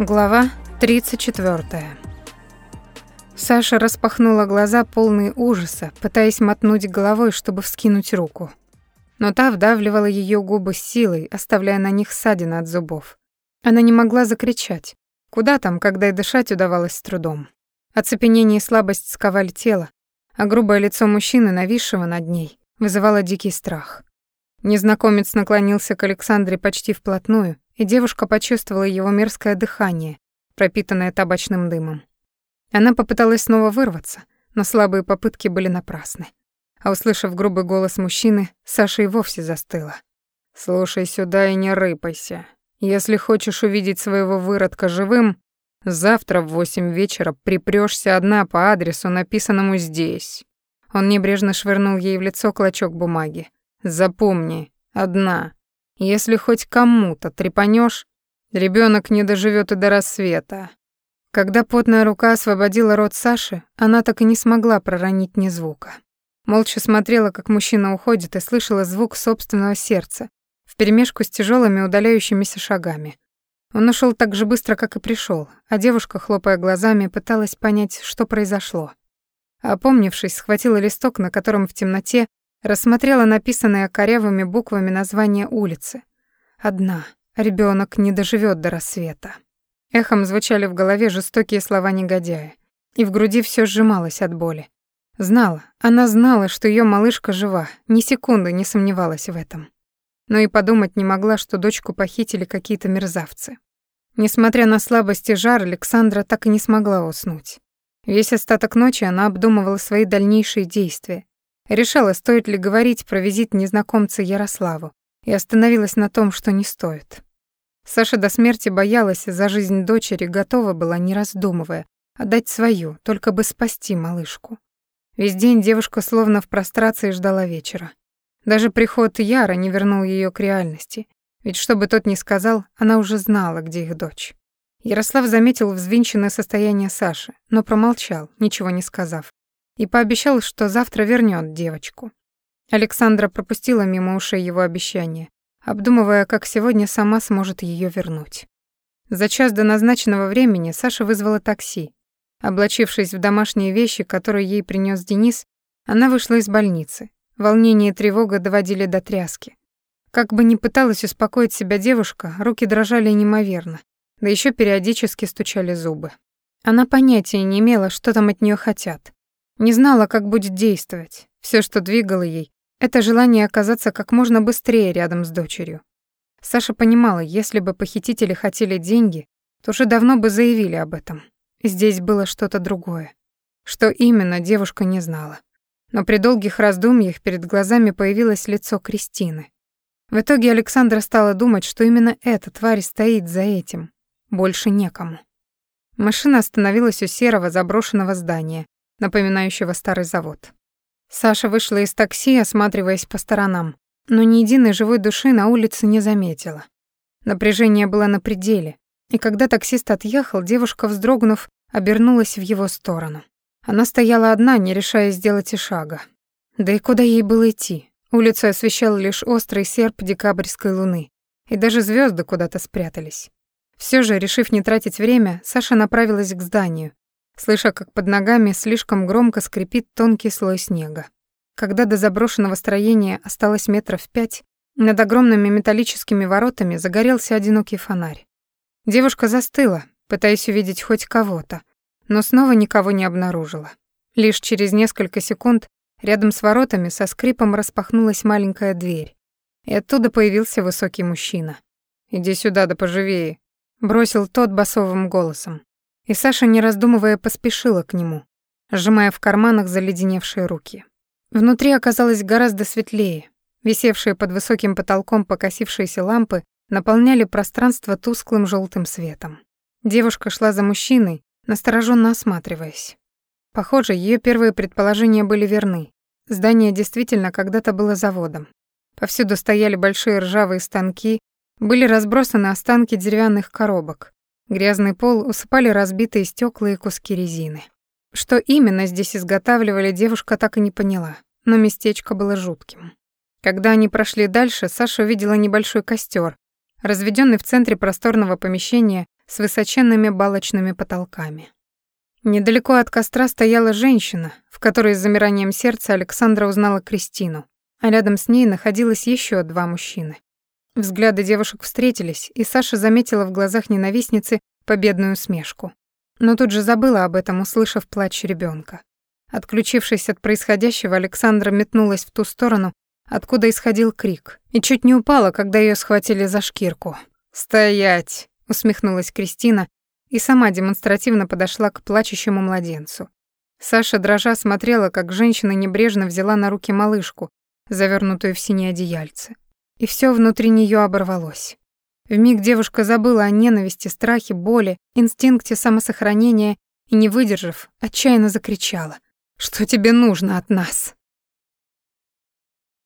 Глава 34. Саша распахнула глаза, полные ужаса, пытаясь мотнуть головой, чтобы вскинуть руку. Но та вдавливала ее губы силой, оставляя на них ссадины от зубов. Она не могла закричать. Куда там, когда и дышать удавалось с трудом. Оцепенение и слабость сковали тело, а грубое лицо мужчины, нависшего над ней, вызывало дикий страх. Незнакомец наклонился к Александре почти вплотную, и девушка почувствовала его мерзкое дыхание, пропитанное табачным дымом. Она попыталась снова вырваться, но слабые попытки были напрасны. А услышав грубый голос мужчины, Саша и вовсе застыла. «Слушай сюда и не рыпайся. Если хочешь увидеть своего выродка живым, завтра в восемь вечера припрёшься одна по адресу, написанному здесь». Он небрежно швырнул ей в лицо клочок бумаги. «Запомни, одна. Если хоть кому-то трепанешь, ребенок не доживет и до рассвета. Когда потная рука освободила рот Саши, она так и не смогла проронить ни звука. Молча смотрела, как мужчина уходит, и слышала звук собственного сердца, вперемешку с тяжелыми удаляющимися шагами. Он ушел так же быстро, как и пришел, а девушка, хлопая глазами, пыталась понять, что произошло. Опомнившись, схватила листок, на котором в темноте Рассмотрела написанное корявыми буквами название улицы. Одна. Ребенок не доживет до рассвета. Эхом звучали в голове жестокие слова негодяя, и в груди все сжималось от боли. Знала, она знала, что ее малышка жива, ни секунды не сомневалась в этом. Но и подумать не могла, что дочку похитили какие-то мерзавцы. Несмотря на слабость и жар, Александра так и не смогла уснуть. Весь остаток ночи она обдумывала свои дальнейшие действия Решала, стоит ли говорить про визит незнакомца Ярославу, и остановилась на том, что не стоит. Саша до смерти боялась за жизнь дочери, готова была, не раздумывая, отдать свою, только бы спасти малышку. Весь день девушка словно в прострации ждала вечера. Даже приход Яра не вернул ее к реальности, ведь что бы тот ни сказал, она уже знала, где их дочь. Ярослав заметил взвинченное состояние Саши, но промолчал, ничего не сказав и пообещал, что завтра вернет девочку. Александра пропустила мимо ушей его обещание, обдумывая, как сегодня сама сможет ее вернуть. За час до назначенного времени Саша вызвала такси. Облачившись в домашние вещи, которые ей принес Денис, она вышла из больницы. Волнение и тревога доводили до тряски. Как бы ни пыталась успокоить себя девушка, руки дрожали неимоверно, да еще периодически стучали зубы. Она понятия не имела, что там от нее хотят. Не знала, как будет действовать. Все, что двигало ей, это желание оказаться как можно быстрее рядом с дочерью. Саша понимала, если бы похитители хотели деньги, то уже давно бы заявили об этом. Здесь было что-то другое. Что именно, девушка не знала. Но при долгих раздумьях перед глазами появилось лицо Кристины. В итоге Александра стала думать, что именно эта тварь стоит за этим. Больше некому. Машина остановилась у серого заброшенного здания, напоминающего старый завод. Саша вышла из такси, осматриваясь по сторонам, но ни единой живой души на улице не заметила. Напряжение было на пределе, и когда таксист отъехал, девушка, вздрогнув, обернулась в его сторону. Она стояла одна, не решая сделать и шага. Да и куда ей было идти? Улицу освещал лишь острый серп декабрьской луны, и даже звезды куда-то спрятались. Все же, решив не тратить время, Саша направилась к зданию, слыша, как под ногами слишком громко скрипит тонкий слой снега. Когда до заброшенного строения осталось метров пять, над огромными металлическими воротами загорелся одинокий фонарь. Девушка застыла, пытаясь увидеть хоть кого-то, но снова никого не обнаружила. Лишь через несколько секунд рядом с воротами со скрипом распахнулась маленькая дверь, и оттуда появился высокий мужчина. «Иди сюда, да поживее», — бросил тот басовым голосом. И Саша, не раздумывая, поспешила к нему, сжимая в карманах заледеневшие руки. Внутри оказалось гораздо светлее. Висевшие под высоким потолком покосившиеся лампы наполняли пространство тусклым желтым светом. Девушка шла за мужчиной, настороженно осматриваясь. Похоже, ее первые предположения были верны. Здание действительно когда-то было заводом. Повсюду стояли большие ржавые станки, были разбросаны останки деревянных коробок, Грязный пол усыпали разбитые стекла и куски резины. Что именно здесь изготавливали, девушка так и не поняла, но местечко было жутким. Когда они прошли дальше, Саша увидела небольшой костер, разведенный в центре просторного помещения с высоченными балочными потолками. Недалеко от костра стояла женщина, в которой с замиранием сердца Александра узнала Кристину, а рядом с ней находилось еще два мужчины. Взгляды девушек встретились, и Саша заметила в глазах ненавистницы победную усмешку. Но тут же забыла об этом, услышав плач ребенка. Отключившись от происходящего, Александра метнулась в ту сторону, откуда исходил крик, и чуть не упала, когда ее схватили за шкирку. «Стоять!» — усмехнулась Кристина и сама демонстративно подошла к плачущему младенцу. Саша дрожа смотрела, как женщина небрежно взяла на руки малышку, завернутую в синее одеяльце. И все внутри нее оборвалось. Вмиг девушка забыла о ненависти, страхе, боли, инстинкте самосохранения и, не выдержав, отчаянно закричала. «Что тебе нужно от нас?»